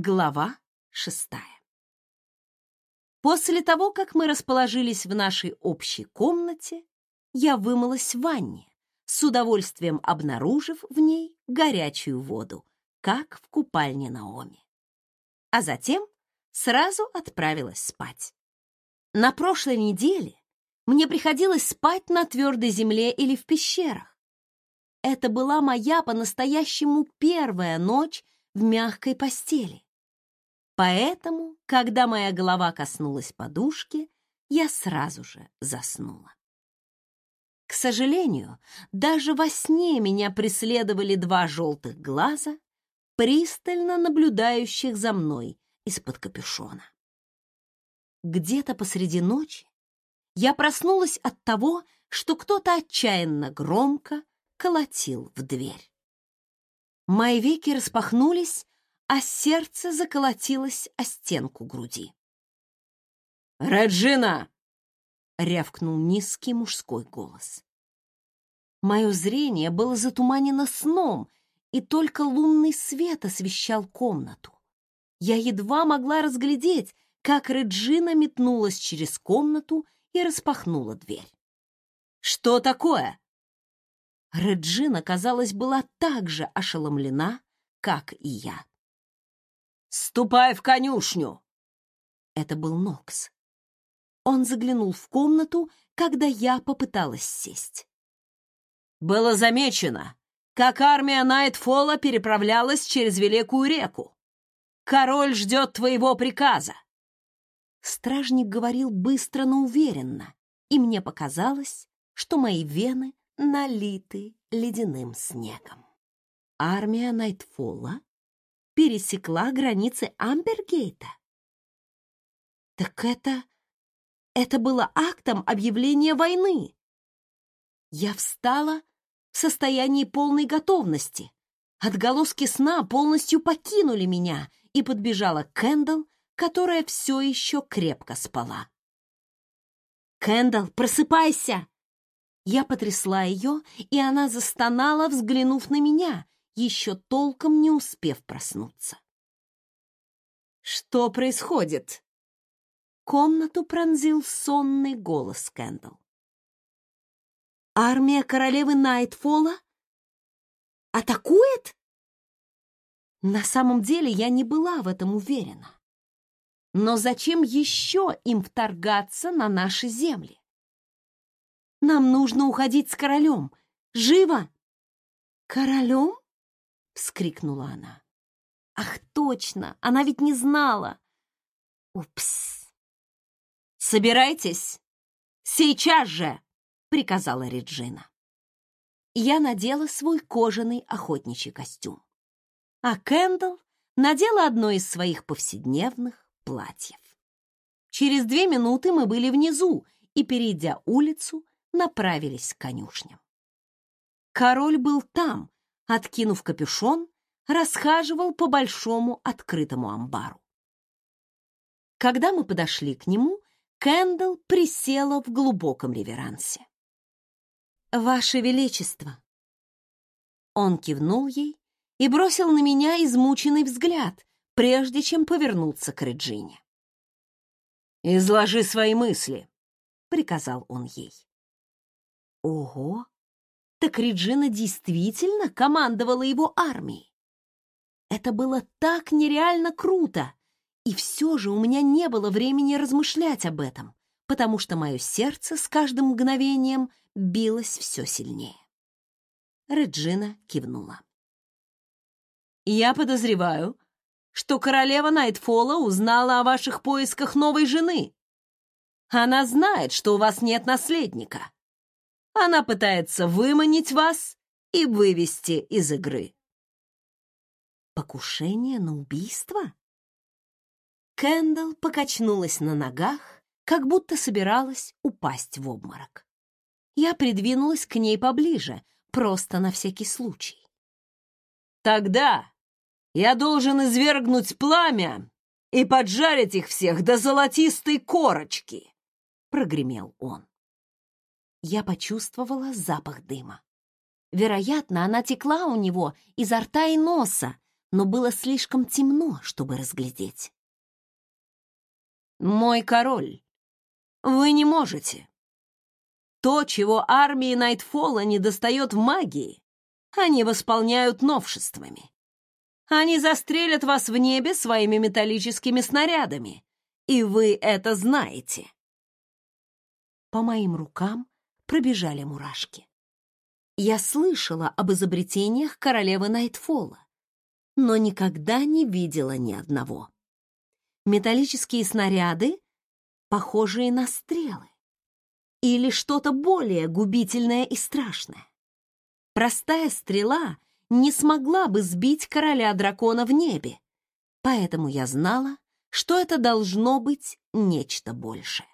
Глава шестая. После того, как мы расположились в нашей общей комнате, я вымылась в ванне, с удовольствием обнаружив в ней горячую воду, как в купальне Наоми. А затем сразу отправилась спать. На прошлой неделе мне приходилось спать на твердой земле или в пещерах. Это была моя по-настоящему первая ночь в мягкой постели. Поэтому, когда моя голова коснулась подушки, я сразу же заснула. К сожалению, даже во сне меня преследовали два желтых глаза, пристально наблюдающих за мной из-под капюшона. Где-то посреди ночи я проснулась от того, что кто-то отчаянно громко колотил в дверь. Мои веки распахнулись, а сердце заколотилось о стенку груди. «Реджина!» — рявкнул низкий мужской голос. Мое зрение было затуманено сном, и только лунный свет освещал комнату. Я едва могла разглядеть, как Реджина метнулась через комнату и распахнула дверь. «Что такое?» Реджина, казалось, была так же ошеломлена, как и я. «Ступай в конюшню!» Это был Нокс. Он заглянул в комнату, когда я попыталась сесть. «Было замечено, как армия Найтфола переправлялась через Великую реку. Король ждет твоего приказа!» Стражник говорил быстро, но уверенно, и мне показалось, что мои вены налиты ледяным снегом. Армия Найтфола пересекла границы Амбергейта. Так это... это было актом объявления войны. Я встала в состоянии полной готовности. Отголоски сна полностью покинули меня и подбежала к Кэндалл, которая все еще крепко спала. «Кэндалл, просыпайся!» Я потрясла ее, и она застонала, взглянув на меня, еще толком не успев проснуться. «Что происходит?» Комнату пронзил сонный голос Кэндалл. «Армия королевы Найтфола атакует?» На самом деле я не была в этом уверена. Но зачем еще им вторгаться на наши земли? Нам нужно уходить с королем. Живо! Королем? Вскрикнула она. Ах, точно, она ведь не знала. Упс. Собирайтесь. Сейчас же, приказала Реджина. Я надела свой кожаный охотничий костюм. А Кэндалл надела одно из своих повседневных платьев. Через две минуты мы были внизу и, перейдя улицу, направились к конюшням. Король был там, откинув капюшон, расхаживал по большому открытому амбару. Когда мы подошли к нему, Кэндалл присела в глубоком реверансе. «Ваше Величество!» Он кивнул ей и бросил на меня измученный взгляд, прежде чем повернуться к Реджине. «Изложи свои мысли», — приказал он ей. Ого! Так Реджина действительно командовала его армией. Это было так нереально круто, и все же у меня не было времени размышлять об этом, потому что мое сердце с каждым мгновением билось все сильнее. Реджина кивнула. «Я подозреваю, что королева Найтфола узнала о ваших поисках новой жены. Она знает, что у вас нет наследника. Она пытается выманить вас и вывести из игры. Покушение на убийство? Кэндалл покачнулась на ногах, как будто собиралась упасть в обморок. Я придвинулась к ней поближе, просто на всякий случай. Тогда я должен извергнуть пламя и поджарить их всех до золотистой корочки, прогремел он я почувствовала запах дыма. Вероятно, она текла у него изо рта и носа, но было слишком темно, чтобы разглядеть. «Мой король, вы не можете. То, чего армии Найтфолла не достает в магии, они восполняют новшествами. Они застрелят вас в небе своими металлическими снарядами, и вы это знаете. По моим рукам пробежали мурашки. Я слышала об изобретениях королевы Найтфолла, но никогда не видела ни одного. Металлические снаряды, похожие на стрелы, или что-то более губительное и страшное. Простая стрела не смогла бы сбить короля дракона в небе, поэтому я знала, что это должно быть нечто большее.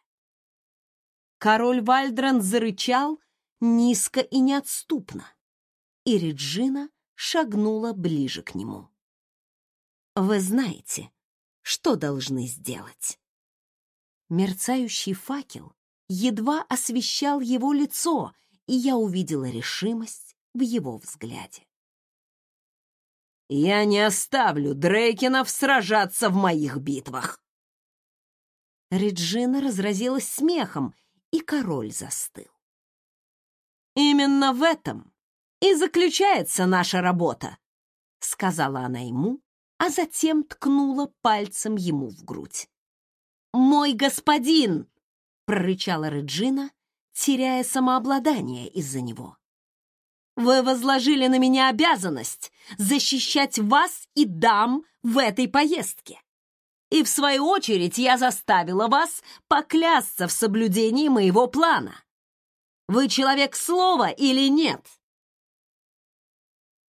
Король Вальдран зарычал низко и неотступно, и Реджина шагнула ближе к нему. «Вы знаете, что должны сделать?» Мерцающий факел едва освещал его лицо, и я увидела решимость в его взгляде. «Я не оставлю Дрейкинов сражаться в моих битвах!» Реджина разразилась смехом, и король застыл. «Именно в этом и заключается наша работа», — сказала она ему, а затем ткнула пальцем ему в грудь. «Мой господин!» — прорычала Реджина, теряя самообладание из-за него. «Вы возложили на меня обязанность защищать вас и дам в этой поездке. И в свою очередь я заставила вас поклясться в соблюдении моего плана. Вы человек слова или нет?»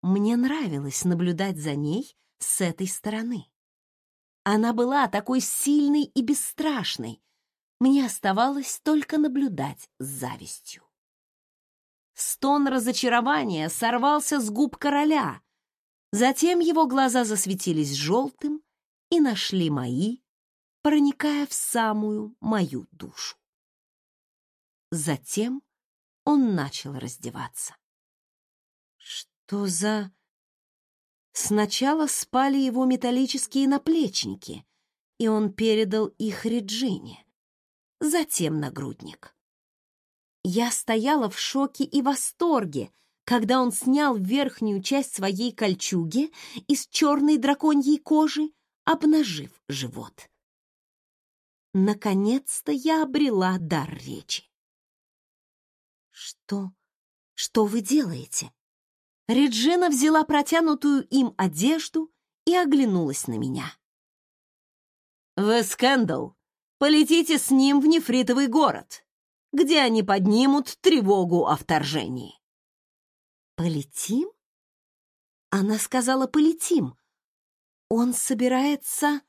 Мне нравилось наблюдать за ней с этой стороны. Она была такой сильной и бесстрашной. Мне оставалось только наблюдать с завистью. Стон разочарования сорвался с губ короля. Затем его глаза засветились желтым и нашли мои, проникая в самую мою душу. Затем он начал раздеваться. Что за... Сначала спали его металлические наплечники, и он передал их Реджине, затем нагрудник. Я стояла в шоке и восторге, когда он снял верхнюю часть своей кольчуги из черной драконьей кожи, обнажив живот. Наконец-то я обрела дар речи. «Что? Что вы делаете?» Реджина взяла протянутую им одежду и оглянулась на меня. «Вы, Скэндал, полетите с ним в нефритовый город, где они поднимут тревогу о вторжении». «Полетим?» Она сказала «полетим». Он собирается...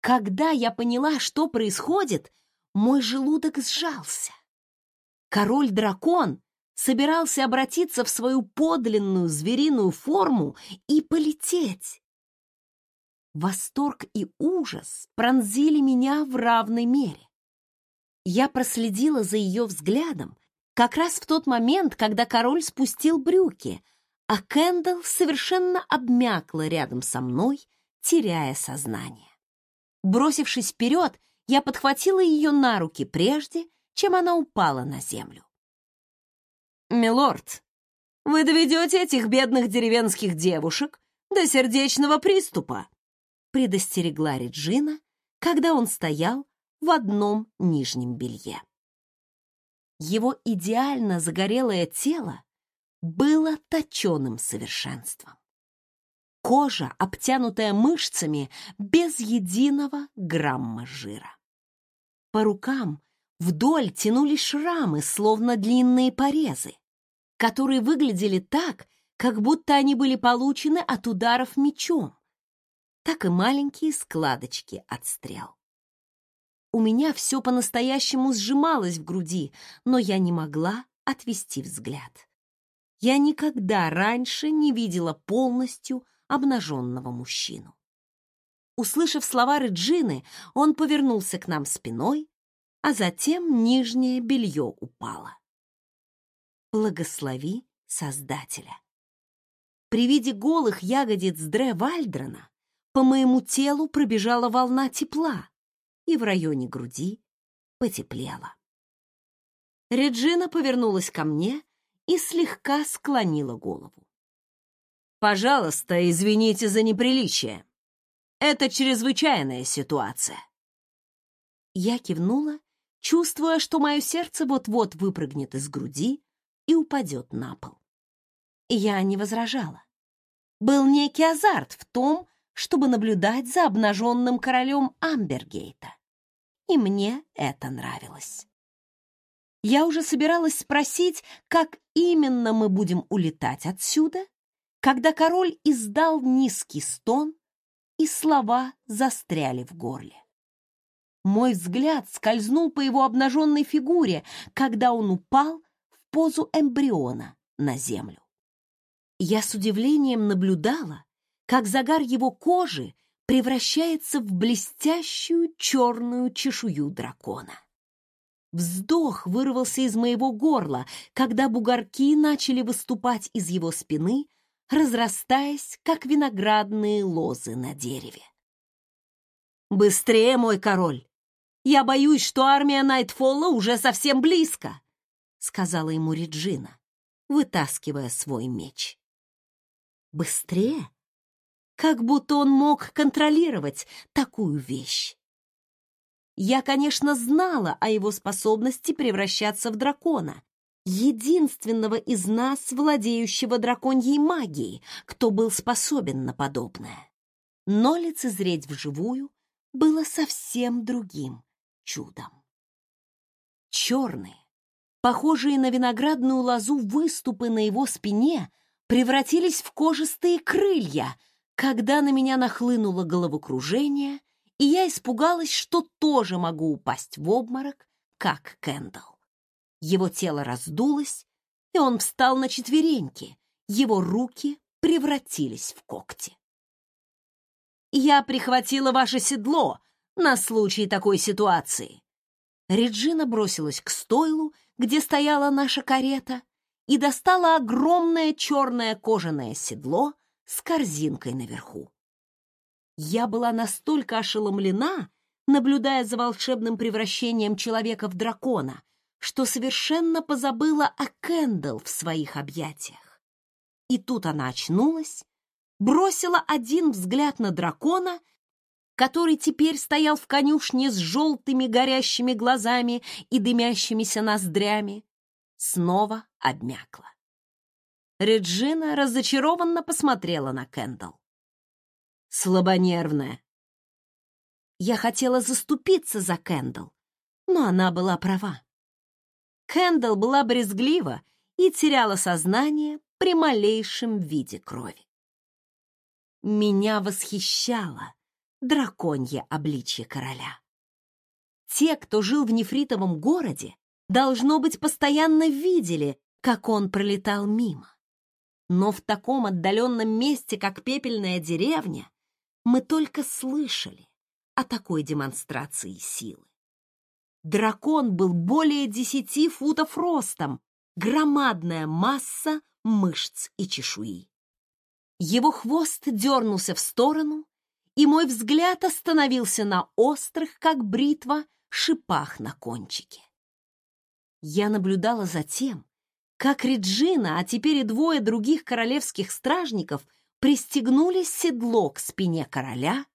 Когда я поняла, что происходит, мой желудок сжался. Король-дракон собирался обратиться в свою подлинную звериную форму и полететь. Восторг и ужас пронзили меня в равной мере. Я проследила за ее взглядом как раз в тот момент, когда король спустил брюки, а Кэндалл совершенно обмякла рядом со мной, теряя сознание. Бросившись вперед, я подхватила ее на руки прежде, чем она упала на землю. «Милорд, вы доведете этих бедных деревенских девушек до сердечного приступа», предостерегла Реджина, когда он стоял в одном нижнем белье. Его идеально загорелое тело было точеным совершенством. Кожа, обтянутая мышцами, без единого грамма жира. По рукам Вдоль тянулись шрамы, словно длинные порезы, которые выглядели так, как будто они были получены от ударов мечом, так и маленькие складочки от стрел. У меня все по-настоящему сжималось в груди, но я не могла отвести взгляд. Я никогда раньше не видела полностью обнаженного мужчину. Услышав слова Реджины, он повернулся к нам спиной а затем нижнее белье упало. Благослови Создателя. При виде голых ягодиц Дре Вальдрона по моему телу пробежала волна тепла, и в районе груди потеплело. Реджина повернулась ко мне и слегка склонила голову. «Пожалуйста, извините за неприличие. Это чрезвычайная ситуация». Я кивнула, чувствуя, что мое сердце вот-вот выпрыгнет из груди и упадет на пол. Я не возражала. Был некий азарт в том, чтобы наблюдать за обнаженным королем Амбергейта. И мне это нравилось. Я уже собиралась спросить, как именно мы будем улетать отсюда, когда король издал низкий стон, и слова застряли в горле. Мой взгляд скользнул по его обнаженной фигуре, когда он упал в позу эмбриона на землю. Я с удивлением наблюдала, как загар его кожи превращается в блестящую черную чешую дракона. Вздох вырвался из моего горла, когда бугорки начали выступать из его спины, разрастаясь, как виноградные лозы на дереве. «Быстрее, мой король! Я боюсь, что армия Найтфолла уже совсем близко!» — сказала ему Реджина, вытаскивая свой меч. «Быстрее?» Как будто он мог контролировать такую вещь. Я, конечно, знала о его способности превращаться в дракона, единственного из нас, владеющего драконьей магией, кто был способен на подобное. Но лицезреть вживую было совсем другим чудом. Черные, похожие на виноградную лозу выступы на его спине превратились в кожистые крылья, когда на меня нахлынуло головокружение и я испугалась, что тоже могу упасть в обморок, как Кэндалл. Его тело раздулось, и он встал на четвереньки, его руки превратились в когти. «Я прихватила ваше седло на случай такой ситуации». Реджина бросилась к стойлу, где стояла наша карета, и достала огромное черное кожаное седло с корзинкой наверху. Я была настолько ошеломлена, наблюдая за волшебным превращением человека в дракона, что совершенно позабыла о Кэндл в своих объятиях. И тут она очнулась, бросила один взгляд на дракона, который теперь стоял в конюшне с желтыми горящими глазами и дымящимися ноздрями, снова обмякла. Реджина разочарованно посмотрела на Кэндл слабонервная. Я хотела заступиться за Кэндл, но она была права. Кэндл была брезглива и теряла сознание при малейшем виде крови. Меня восхищало драконье обличье короля. Те, кто жил в нефритовом городе, должно быть, постоянно видели, как он пролетал мимо. Но в таком отдаленном месте, как пепельная деревня, мы только слышали о такой демонстрации силы. Дракон был более десяти футов ростом, громадная масса мышц и чешуи. Его хвост дернулся в сторону, и мой взгляд остановился на острых, как бритва, шипах на кончике. Я наблюдала за тем, как Реджина, а теперь и двое других королевских стражников пристегнули седло к спине короля,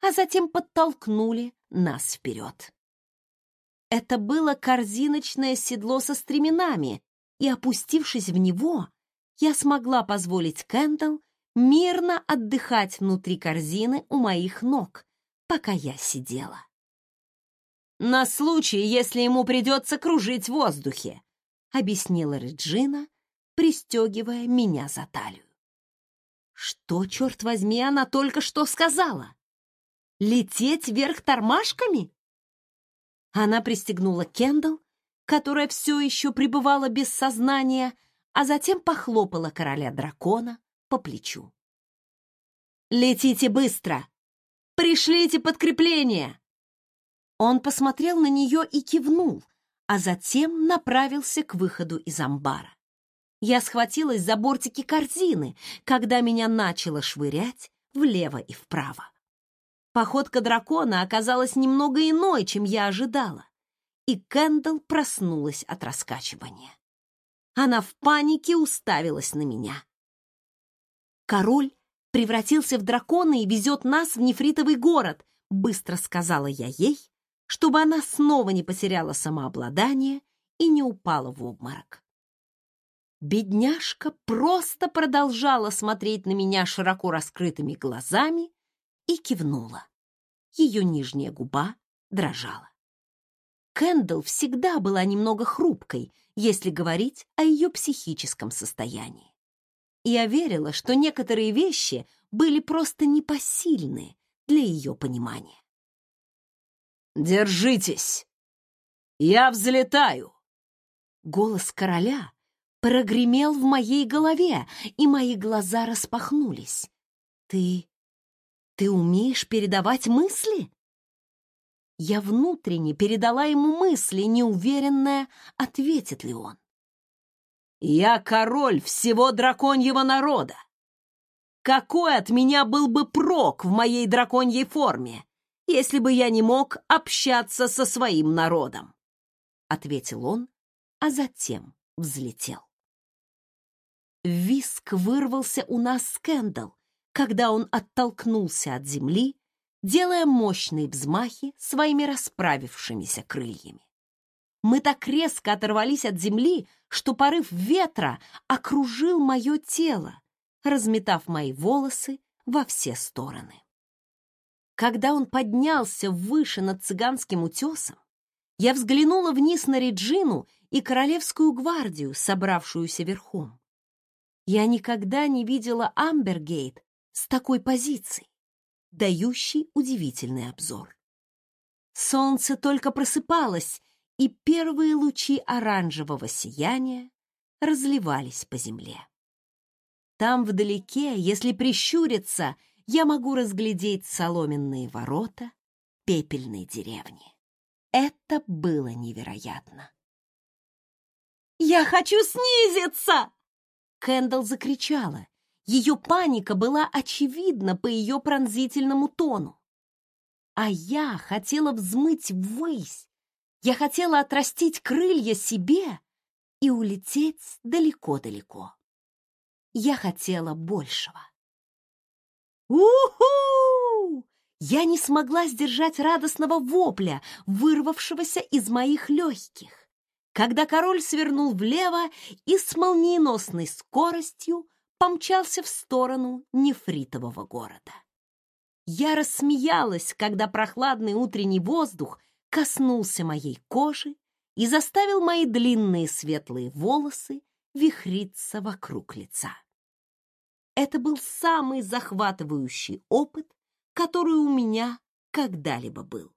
а затем подтолкнули нас вперед. Это было корзиночное седло со стременами, и, опустившись в него, я смогла позволить Кэндалл мирно отдыхать внутри корзины у моих ног, пока я сидела. «На случай, если ему придется кружить в воздухе», объяснила Реджина, пристегивая меня за талию. Что, черт возьми, она только что сказала? Лететь вверх тормашками? Она пристегнула Кендалл, которая все еще пребывала без сознания, а затем похлопала короля дракона по плечу. «Летите быстро! Пришлите подкрепление!» Он посмотрел на нее и кивнул, а затем направился к выходу из амбара. Я схватилась за бортики корзины, когда меня начало швырять влево и вправо. Походка дракона оказалась немного иной, чем я ожидала, и Кэндалл проснулась от раскачивания. Она в панике уставилась на меня. «Король превратился в дракона и везет нас в нефритовый город», быстро сказала я ей, чтобы она снова не потеряла самообладание и не упала в обморок. Бедняжка просто продолжала смотреть на меня широко раскрытыми глазами и кивнула. Ее нижняя губа дрожала. Кэндл всегда была немного хрупкой, если говорить о ее психическом состоянии. Я верила, что некоторые вещи были просто непосильны для ее понимания. «Держитесь! Я взлетаю!» Голос короля прогремел в моей голове, и мои глаза распахнулись. «Ты... ты умеешь передавать мысли?» Я внутренне передала ему мысли, неуверенная, ответит ли он. «Я король всего драконьего народа! Какой от меня был бы прок в моей драконьей форме, если бы я не мог общаться со своим народом?» Ответил он, а затем взлетел. Виск вырвался у нас скандал, когда он оттолкнулся от земли, делая мощные взмахи своими расправившимися крыльями. Мы так резко оторвались от земли, что порыв ветра окружил мое тело, разметав мои волосы во все стороны. Когда он поднялся выше над цыганским утесом, я взглянула вниз на Реджину и королевскую гвардию, собравшуюся верхом. Я никогда не видела Амбергейт с такой позиции, дающей удивительный обзор. Солнце только просыпалось, и первые лучи оранжевого сияния разливались по земле. Там вдалеке, если прищуриться, я могу разглядеть соломенные ворота пепельной деревни. Это было невероятно. «Я хочу снизиться!» Кэндалл закричала. Ее паника была очевидна по ее пронзительному тону. А я хотела взмыть ввысь. Я хотела отрастить крылья себе и улететь далеко-далеко. Я хотела большего. «У-ху!» Я не смогла сдержать радостного вопля, вырвавшегося из моих легких когда король свернул влево и с молниеносной скоростью помчался в сторону нефритового города. Я рассмеялась, когда прохладный утренний воздух коснулся моей кожи и заставил мои длинные светлые волосы вихриться вокруг лица. Это был самый захватывающий опыт, который у меня когда-либо был.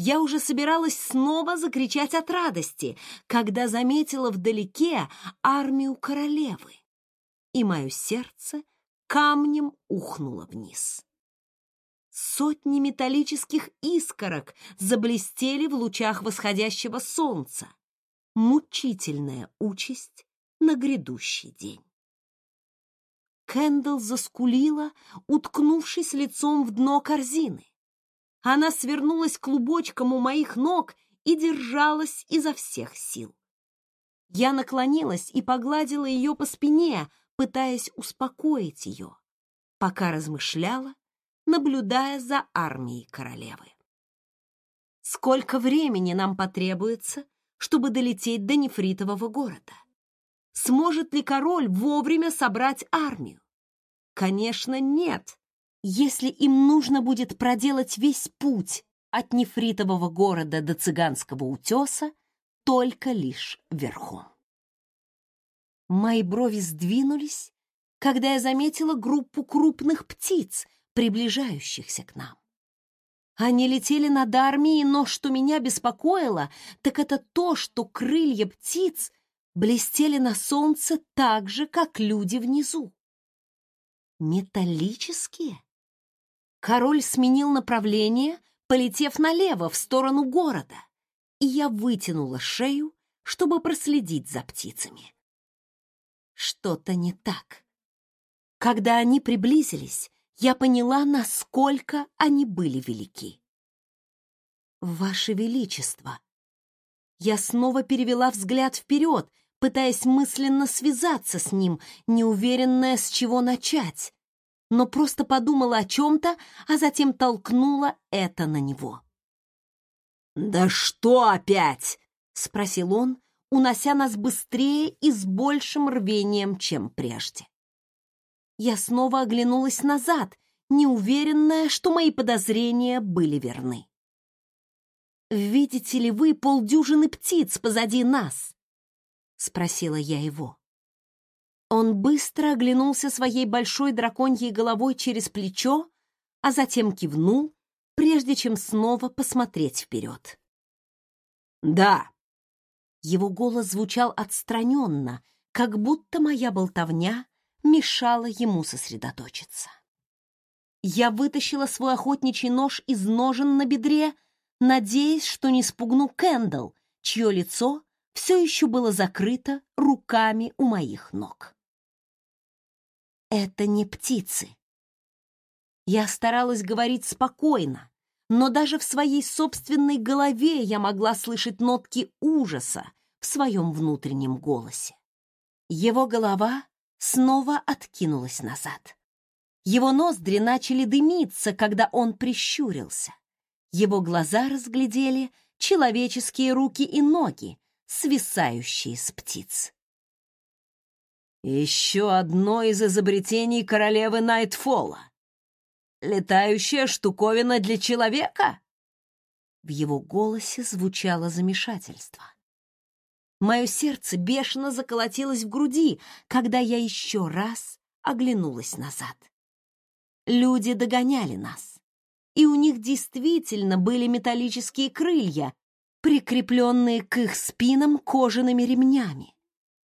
Я уже собиралась снова закричать от радости, когда заметила вдалеке армию королевы, и мое сердце камнем ухнуло вниз. Сотни металлических искорок заблестели в лучах восходящего солнца. Мучительная участь на грядущий день. Кэндл заскулила, уткнувшись лицом в дно корзины. Она свернулась клубочком у моих ног и держалась изо всех сил. Я наклонилась и погладила ее по спине, пытаясь успокоить ее, пока размышляла, наблюдая за армией королевы. Сколько времени нам потребуется, чтобы долететь до нефритового города? Сможет ли король вовремя собрать армию? Конечно, нет, если им нужно будет проделать весь путь от нефритового города до цыганского утеса только лишь верхом. Мои брови сдвинулись, когда я заметила группу крупных птиц, приближающихся к нам. Они летели над армией, но что меня беспокоило, так это то, что крылья птиц блестели на солнце так же, как люди внизу. Металлические? Король сменил направление, полетев налево, в сторону города, и я вытянула шею, чтобы проследить за птицами. что-то не так. Когда они приблизились, я поняла, насколько они были велики. «Ваше Величество!» Я снова перевела взгляд вперед, пытаясь мысленно связаться с ним, неуверенная, с чего начать, но просто подумала о чем-то, а затем толкнула это на него. «Да что опять?» — спросил он, унося нас быстрее и с большим рвением, чем прежде. Я снова оглянулась назад, неуверенная, что мои подозрения были верны. «Видите ли вы полдюжины птиц позади нас?» — спросила я его. Он быстро оглянулся своей большой драконьей головой через плечо, а затем кивнул, прежде чем снова посмотреть вперед. «Да». Его голос звучал отстраненно, как будто моя болтовня мешала ему сосредоточиться. Я вытащила свой охотничий нож из ножен на бедре, надеясь, что не спугну Кэндалл, чье лицо все еще было закрыто руками у моих ног. Это не птицы. Я старалась говорить спокойно, но даже в своей собственной голове я могла слышать нотки ужаса в своем внутреннем голосе. Его голова снова откинулась назад. Его ноздри начали дымиться, когда он прищурился. Его глаза разглядели человеческие руки и ноги, свисающие с птиц. Еще одно из изобретений королевы Найтфола. Летающая штуковина для человека? В его голосе звучало замешательство. Мое сердце бешено заколотилось в груди, когда я еще раз оглянулась назад. Люди догоняли нас, и у них действительно были металлические крылья, прикрепленные к их спинам кожаными ремнями.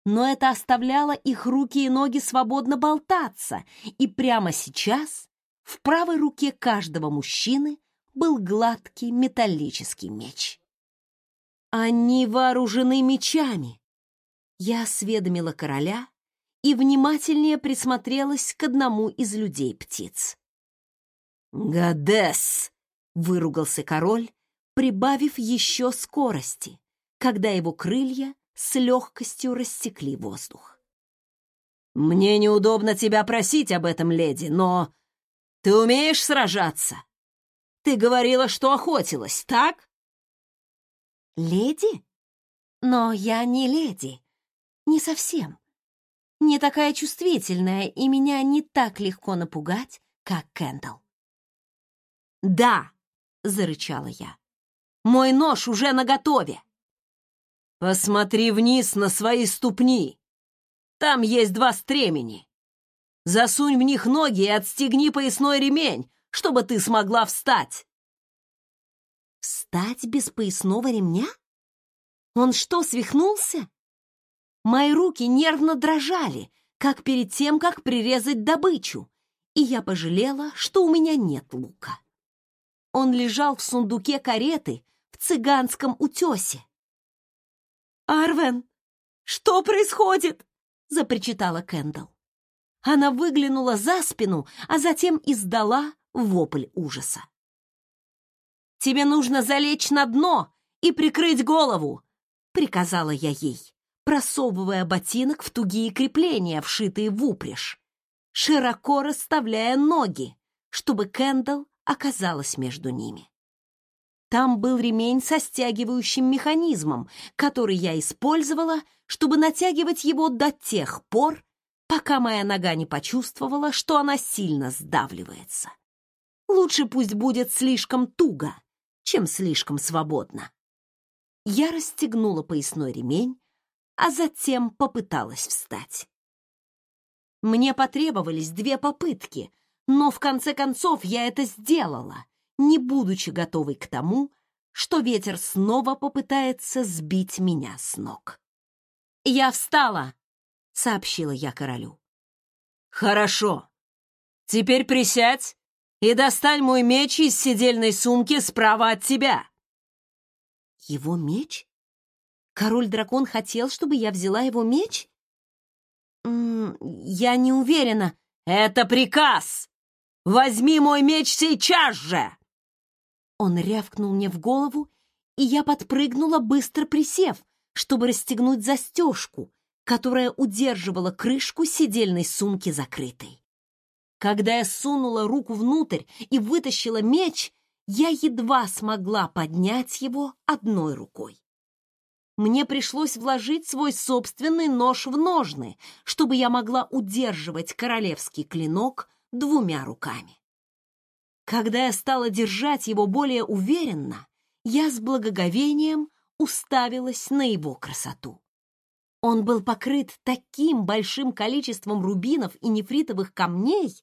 Но это оставляло их руки и ноги свободно болтаться, и прямо сейчас в правой руке каждого мужчины был гладкий металлический меч. Они вооружены мечами. Я осведомила короля и внимательнее присмотрелась к одному из людей-птиц. «Гадес!» — выругался король, прибавив еще скорости, когда его крылья с легкостью рассекли воздух. «Мне неудобно тебя просить об этом, леди, но ты умеешь сражаться? Ты говорила, что охотилась, так?» «Леди? Но я не леди. Не совсем. Не такая чувствительная, и меня не так легко напугать, как Кэндалл». «Да!» — зарычала я. «Мой нож уже наготове!» «Посмотри вниз на свои ступни! Там есть два стремени. Засунь в них ноги и отстегни поясной ремень, чтобы ты смогла встать!» Встать без поясного ремня? Он что, свихнулся? Мои руки нервно дрожали, как перед тем, как прирезать добычу, и я пожалела, что у меня нет лука. Он лежал в сундуке кареты в цыганском утесе. «Арвен, что происходит?» — запричитала Кэндалл. Она выглянула за спину, а затем издала вопль ужаса. Тебе нужно залечь на дно и прикрыть голову, приказала я ей, просовывая ботинок в тугие крепления, вшитые в упряжь, широко расставляя ноги, чтобы Кэндалл оказалась между ними. Там был ремень со стягивающим механизмом, который я использовала, чтобы натягивать его до тех пор, пока моя нога не почувствовала, что она сильно сдавливается. Лучше пусть будет слишком туго, чем слишком свободно. Я расстегнула поясной ремень, а затем попыталась встать. Мне потребовались две попытки, но в конце концов я это сделала, не будучи готовой к тому, что ветер снова попытается сбить меня с ног. «Я встала!» — сообщила я королю. «Хорошо. Теперь присядь и достань мой меч из седельной сумки справа от тебя!» «Его меч? Король-дракон хотел, чтобы я взяла его меч?» «Я не уверена». «Это приказ! Возьми мой меч сейчас же!» Он рявкнул мне в голову, и я подпрыгнула, быстро присев, чтобы расстегнуть застежку, которая удерживала крышку сидельной сумки закрытой. Когда я сунула руку внутрь и вытащила меч, я едва смогла поднять его одной рукой. Мне пришлось вложить свой собственный нож в ножны, чтобы я могла удерживать королевский клинок двумя руками. Когда я стала держать его более уверенно, я с благоговением уставилась на его красоту. Он был покрыт таким большим количеством рубинов и нефритовых камней,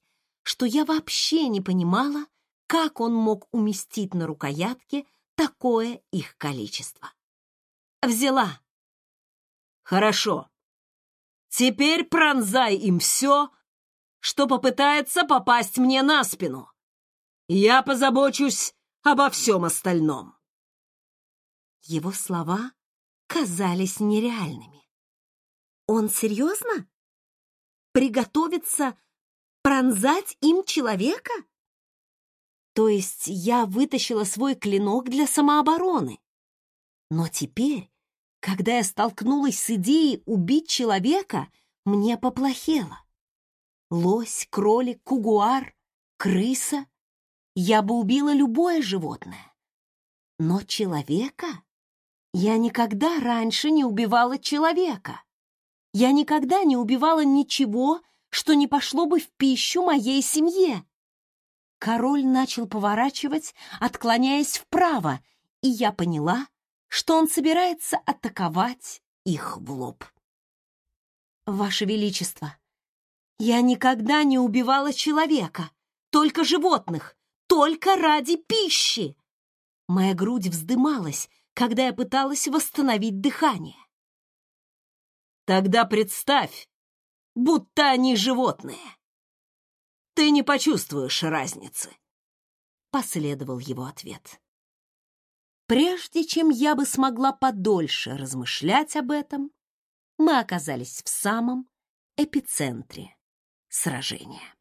что я вообще не понимала, как он мог уместить на рукоятке такое их количество. Взяла. Хорошо. Теперь пронзай им все, что попытается попасть мне на спину. Я позабочусь обо всем остальном. Его слова казались нереальными. Он серьезно? Приготовиться пронзать им человека? То есть я вытащила свой клинок для самообороны. Но теперь когда я столкнулась с идеей убить человека, мне поплохело. Лось, кролик, кугуар, крыса. Я бы убила любое животное. Но человека? Я никогда раньше не убивала человека. Я никогда не убивала ничего, что не пошло бы в пищу моей семье. Король начал поворачивать, отклоняясь вправо, и я поняла, что он собирается атаковать их в лоб. «Ваше Величество, я никогда не убивала человека, только животных, только ради пищи!» Моя грудь вздымалась, когда я пыталась восстановить дыхание. «Тогда представь, будто они животные. Ты не почувствуешь разницы», — последовал его ответ. Прежде чем я бы смогла подольше размышлять об этом, мы оказались в самом эпицентре сражения.